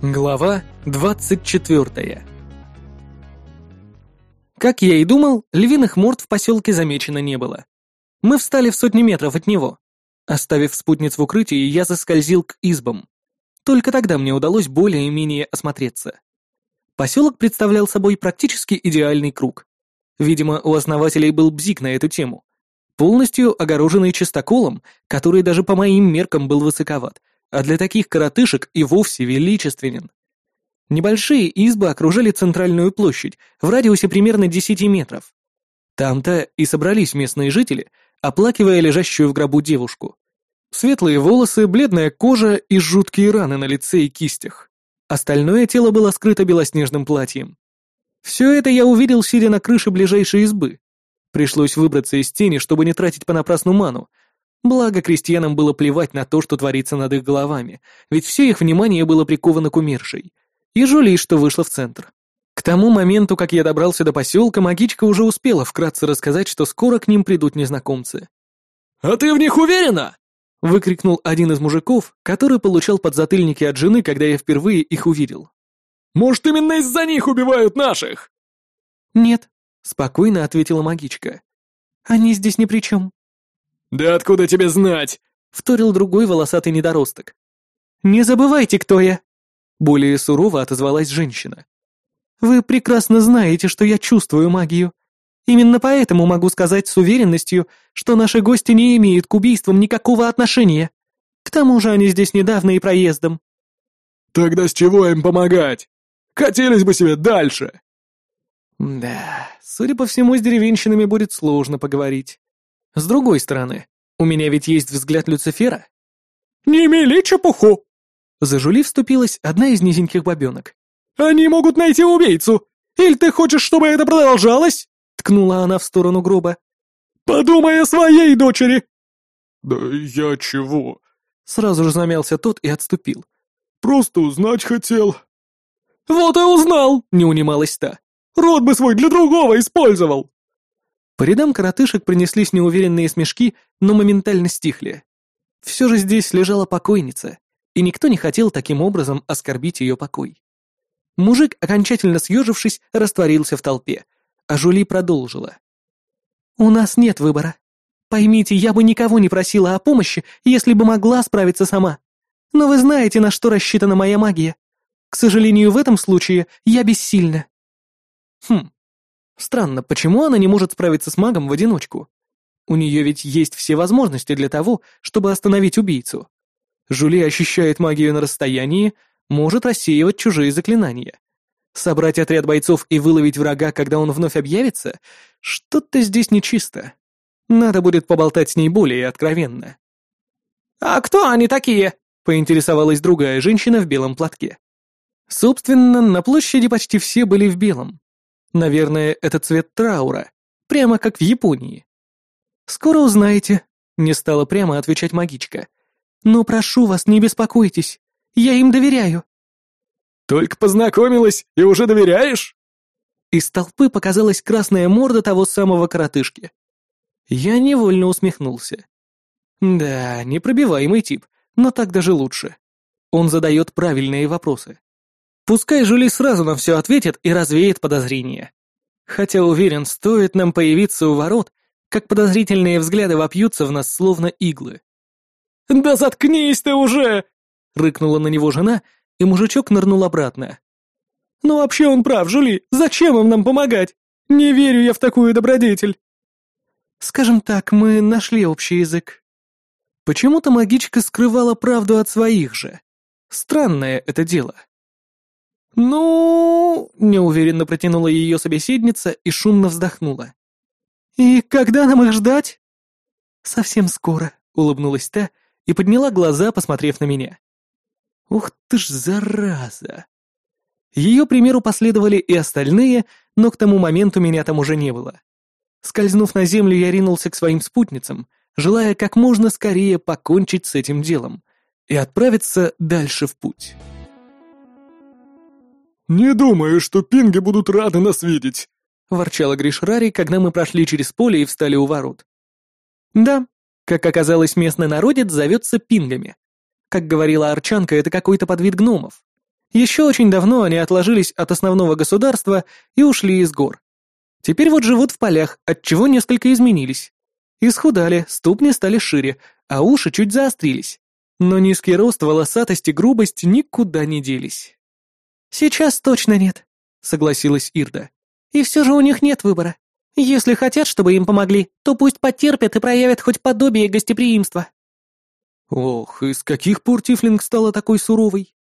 Глава 24 Как я и думал, львиных морд в поселке замечено не было. Мы встали в сотни метров от него. Оставив спутниц в укрытии, я заскользил к избам. Только тогда мне удалось более-менее осмотреться. Поселок представлял собой практически идеальный круг. Видимо, у основателей был бзик на эту тему. Полностью огороженный чистоколом, который даже по моим меркам был высоковат, а для таких коротышек и вовсе величественен. Небольшие избы окружали центральную площадь в радиусе примерно 10 метров. Там-то и собрались местные жители, оплакивая лежащую в гробу девушку. Светлые волосы, бледная кожа и жуткие раны на лице и кистях. Остальное тело было скрыто белоснежным платьем. Все это я увидел, сидя на крыше ближайшей избы. Пришлось выбраться из тени, чтобы не тратить понапрасну ману, Благо, крестьянам было плевать на то, что творится над их головами, ведь все их внимание было приковано к умершей. И Жули, что вышла в центр. К тому моменту, как я добрался до поселка, магичка уже успела вкратце рассказать, что скоро к ним придут незнакомцы. «А ты в них уверена?» — выкрикнул один из мужиков, который получал подзатыльники от жены, когда я впервые их увидел. «Может, именно из-за них убивают наших?» «Нет», — спокойно ответила магичка. «Они здесь ни при чем. «Да откуда тебе знать?» — вторил другой волосатый недоросток. «Не забывайте, кто я!» Более сурово отозвалась женщина. «Вы прекрасно знаете, что я чувствую магию. Именно поэтому могу сказать с уверенностью, что наши гости не имеют к убийствам никакого отношения. К тому же они здесь недавно и проездом». «Тогда с чего им помогать? Хотелось бы себе дальше!» «Да, судя по всему, с деревенщинами будет сложно поговорить. С другой стороны, у меня ведь есть взгляд Люцифера. «Не мели чепуху!» За Жули вступилась одна из низеньких бабенок. «Они могут найти убийцу! Или ты хочешь, чтобы это продолжалось?» Ткнула она в сторону гроба. «Подумай о своей дочери!» «Да я чего?» Сразу же замялся тот и отступил. «Просто узнать хотел». «Вот и узнал!» — не унималась та. «Рот бы свой для другого использовал!» По рядам коротышек принеслись неуверенные смешки, но моментально стихли. Все же здесь лежала покойница, и никто не хотел таким образом оскорбить ее покой. Мужик, окончательно съежившись, растворился в толпе, а Жули продолжила. «У нас нет выбора. Поймите, я бы никого не просила о помощи, если бы могла справиться сама. Но вы знаете, на что рассчитана моя магия. К сожалению, в этом случае я бессильна». Хм, Странно, почему она не может справиться с магом в одиночку? У нее ведь есть все возможности для того, чтобы остановить убийцу. Жули ощущает магию на расстоянии, может рассеивать чужие заклинания. Собрать отряд бойцов и выловить врага, когда он вновь объявится? Что-то здесь нечисто. Надо будет поболтать с ней более откровенно. «А кто они такие?» — поинтересовалась другая женщина в белом платке. Собственно, на площади почти все были в белом. Наверное, это цвет траура, прямо как в Японии. «Скоро узнаете», — не стала прямо отвечать магичка. «Но прошу вас, не беспокойтесь, я им доверяю». «Только познакомилась и уже доверяешь?» Из толпы показалась красная морда того самого коротышки. Я невольно усмехнулся. Да, непробиваемый тип, но так даже лучше. Он задает правильные вопросы. Пускай Жули сразу на все ответит и развеет подозрения. Хотя уверен, стоит нам появиться у ворот, как подозрительные взгляды вопьются в нас словно иглы. «Да заткнись ты уже!» — рыкнула на него жена, и мужичок нырнул обратно. «Ну вообще он прав, Жули, зачем им нам помогать? Не верю я в такую добродетель!» «Скажем так, мы нашли общий язык». Почему-то магичка скрывала правду от своих же. Странное это дело. «Ну...» — неуверенно протянула ее собеседница и шумно вздохнула. «И когда нам их ждать?» «Совсем скоро», — улыбнулась та и подняла глаза, посмотрев на меня. «Ух ты ж, зараза!» Ее примеру последовали и остальные, но к тому моменту меня там уже не было. Скользнув на землю, я ринулся к своим спутницам, желая как можно скорее покончить с этим делом и отправиться дальше в путь. «Не думаю, что пинги будут рады нас видеть», — ворчала Гришрари, когда мы прошли через поле и встали у ворот. «Да, как оказалось, местный народец зовется пингами. Как говорила Арчанка, это какой-то подвид гномов. Еще очень давно они отложились от основного государства и ушли из гор. Теперь вот живут в полях, отчего несколько изменились. Исхудали, ступни стали шире, а уши чуть заострились. Но низкий рост, волосатость и грубость никуда не делись. «Сейчас точно нет», — согласилась Ирда. «И все же у них нет выбора. Если хотят, чтобы им помогли, то пусть потерпят и проявят хоть подобие гостеприимства». Ох, из каких пор Тифлинг стала такой суровой?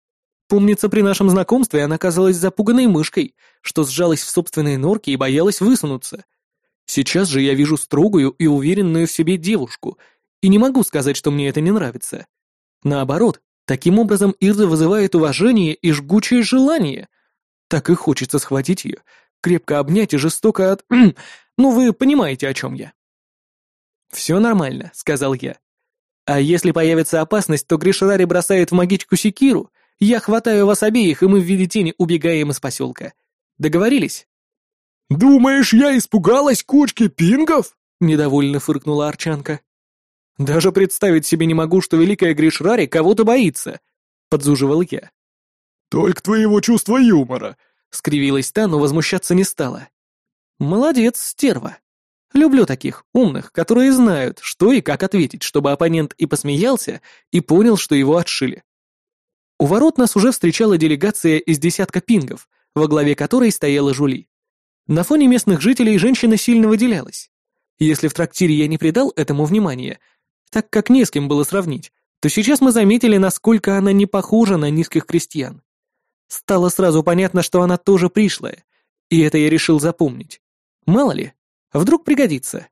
Помнится, при нашем знакомстве она казалась запуганной мышкой, что сжалась в собственной норке и боялась высунуться. Сейчас же я вижу строгую и уверенную в себе девушку, и не могу сказать, что мне это не нравится. Наоборот, таким образом Ирза вызывает уважение и жгучее желание. Так и хочется схватить ее, крепко обнять и жестоко от... ну, вы понимаете, о чем я. «Все нормально», — сказал я. «А если появится опасность, то Гришрари бросает в магичку секиру, я хватаю вас обеих, и мы в виде тени убегаем из поселка. Договорились?» «Думаешь, я испугалась кучки пингов?» — недовольно фыркнула Арчанка. «Даже представить себе не могу, что великая Гришрари кого-то боится», — подзуживал я. «Только твоего чувства юмора», — скривилась та, но возмущаться не стала. «Молодец, стерва. Люблю таких, умных, которые знают, что и как ответить, чтобы оппонент и посмеялся, и понял, что его отшили. У ворот нас уже встречала делегация из десятка пингов, во главе которой стояла Жули. На фоне местных жителей женщина сильно выделялась. Если в трактире я не придал этому внимания, так как не с кем было сравнить, то сейчас мы заметили, насколько она не похожа на низких крестьян. Стало сразу понятно, что она тоже пришлая, и это я решил запомнить. Мало ли, вдруг пригодится.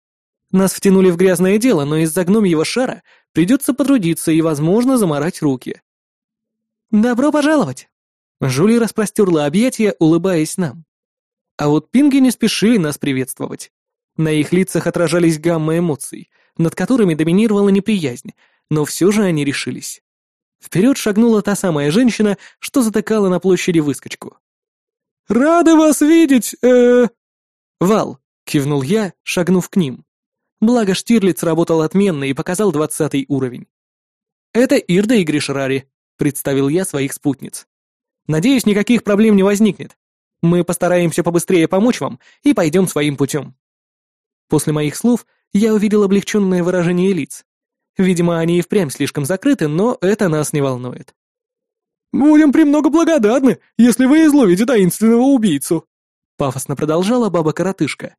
Нас втянули в грязное дело, но из-за гномьего шара придется потрудиться и, возможно, заморать руки. «Добро пожаловать!» Жули распростерла объятия, улыбаясь нам. А вот пинги не спешили нас приветствовать. На их лицах отражались гамма эмоций, над которыми доминировала неприязнь, но все же они решились. Вперед шагнула та самая женщина, что затыкала на площади выскочку. «Рада вас видеть, э «Вал», — кивнул я, шагнув к ним. Благо Штирлиц работал отменно и показал двадцатый уровень. «Это Ирда и Гришрари. — представил я своих спутниц. «Надеюсь, никаких проблем не возникнет. Мы постараемся побыстрее помочь вам и пойдем своим путем». После моих слов я увидел облегченное выражение лиц. Видимо, они и впрямь слишком закрыты, но это нас не волнует. «Будем премного благодарны, если вы изловите таинственного убийцу», — пафосно продолжала баба-коротышка.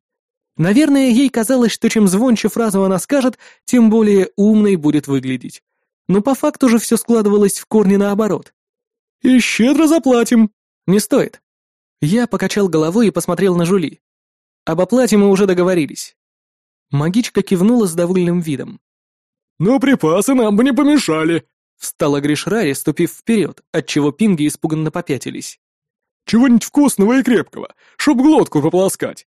Наверное, ей казалось, что чем звонче фразу она скажет, тем более умной будет выглядеть но по факту же все складывалось в корне наоборот. «И щедро заплатим!» «Не стоит». Я покачал головой и посмотрел на Жули. Об оплате мы уже договорились. Магичка кивнула с довольным видом. «Но припасы нам бы не помешали», — встала Гришрари, ступив вперед, отчего пинги испуганно попятились. «Чего-нибудь вкусного и крепкого, чтоб глотку пополоскать».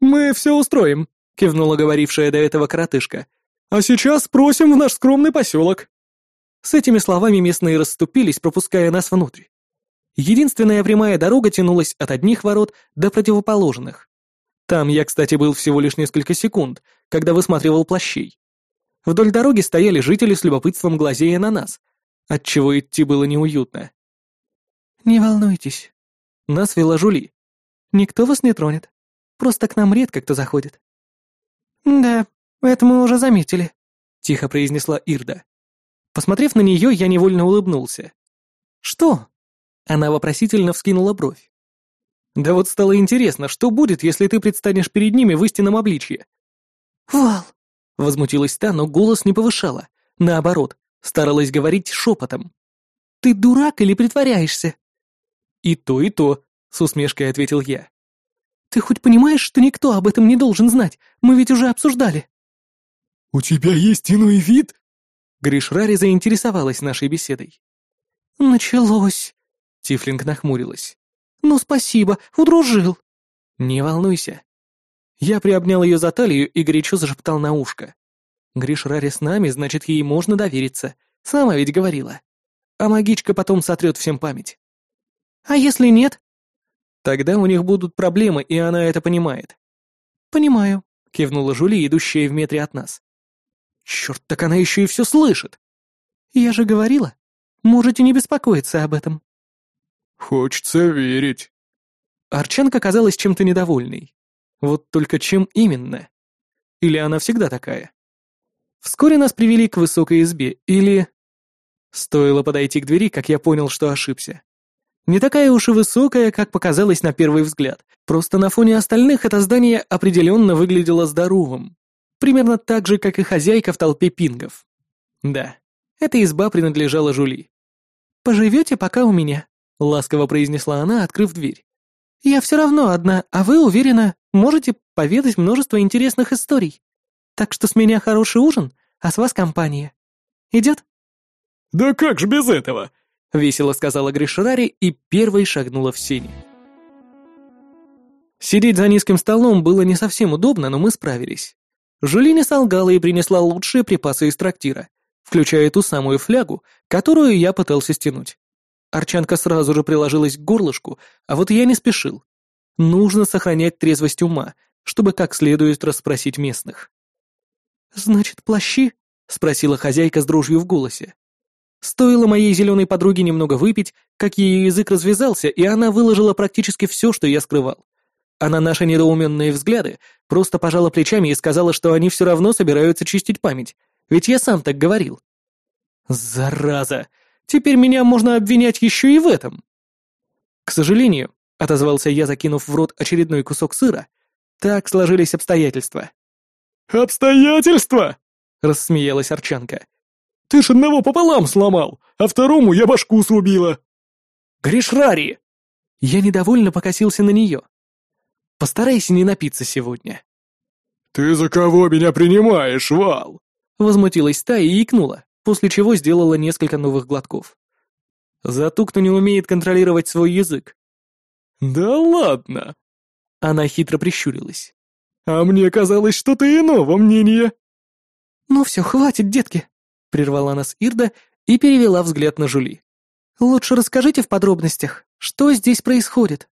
«Мы все устроим», — кивнула говорившая до этого коротышка, а сейчас просим в наш скромный поселок». С этими словами местные расступились, пропуская нас внутрь. Единственная прямая дорога тянулась от одних ворот до противоположных. Там я, кстати, был всего лишь несколько секунд, когда высматривал плащей. Вдоль дороги стояли жители с любопытством глазея на нас, отчего идти было неуютно. «Не волнуйтесь», — нас вела Жули. «Никто вас не тронет. Просто к нам редко кто заходит». «Да, «Это мы уже заметили», — тихо произнесла Ирда. Посмотрев на нее, я невольно улыбнулся. «Что?» Она вопросительно вскинула бровь. «Да вот стало интересно, что будет, если ты предстанешь перед ними в истинном обличье?» «Вал!» — возмутилась та, но голос не повышала. Наоборот, старалась говорить шепотом. «Ты дурак или притворяешься?» «И то, и то», — с усмешкой ответил я. «Ты хоть понимаешь, что никто об этом не должен знать? Мы ведь уже обсуждали». «У тебя есть иной вид?» Гришрари заинтересовалась нашей беседой. «Началось!» — Тифлинг нахмурилась. «Ну, спасибо, удружил!» «Не волнуйся!» Я приобнял ее за талию и горячо зашептал на ушко. «Гришрари с нами, значит, ей можно довериться. Сама ведь говорила. А магичка потом сотрет всем память». «А если нет?» «Тогда у них будут проблемы, и она это понимает». «Понимаю», — кивнула Жули, идущая в метре от нас. Черт, так она еще и все слышит. Я же говорила. Можете не беспокоиться об этом. «Хочется верить». Арчанка казалась чем-то недовольной. Вот только чем именно? Или она всегда такая? Вскоре нас привели к высокой избе, или... Стоило подойти к двери, как я понял, что ошибся. Не такая уж и высокая, как показалось на первый взгляд. Просто на фоне остальных это здание определенно выглядело здоровым. Примерно так же, как и хозяйка в толпе пингов. Да, эта изба принадлежала Жули. «Поживете пока у меня», — ласково произнесла она, открыв дверь. «Я все равно одна, а вы, уверена, можете поведать множество интересных историй. Так что с меня хороший ужин, а с вас компания. Идет?» «Да как же без этого?» — весело сказала Гришрари и первой шагнула в сени. Сидеть за низким столом было не совсем удобно, но мы справились. Жюли не солгала и принесла лучшие припасы из трактира, включая ту самую флягу, которую я пытался стянуть. Арчанка сразу же приложилась к горлышку, а вот я не спешил. Нужно сохранять трезвость ума, чтобы как следует расспросить местных. «Значит, плащи?» — спросила хозяйка с дрожью в голосе. Стоило моей зеленой подруге немного выпить, как ее язык развязался, и она выложила практически все, что я скрывал. А на наши недоуменные взгляды просто пожала плечами и сказала, что они все равно собираются чистить память, ведь я сам так говорил. Зараза! Теперь меня можно обвинять еще и в этом. К сожалению, отозвался я, закинув в рот очередной кусок сыра, так сложились обстоятельства. «Обстоятельства?» — рассмеялась Арчанка. Ты ж одного пополам сломал, а второму я башку срубила!» «Гришрари!» Я недовольно покосился на нее. «Постарайся не напиться сегодня». «Ты за кого меня принимаешь, Вал?» Возмутилась та и икнула, после чего сделала несколько новых глотков. «За ту, кто не умеет контролировать свой язык». «Да ладно!» Она хитро прищурилась. «А мне казалось, что ты иного мнения». «Ну все, хватит, детки!» Прервала нас Ирда и перевела взгляд на Жули. «Лучше расскажите в подробностях, что здесь происходит?»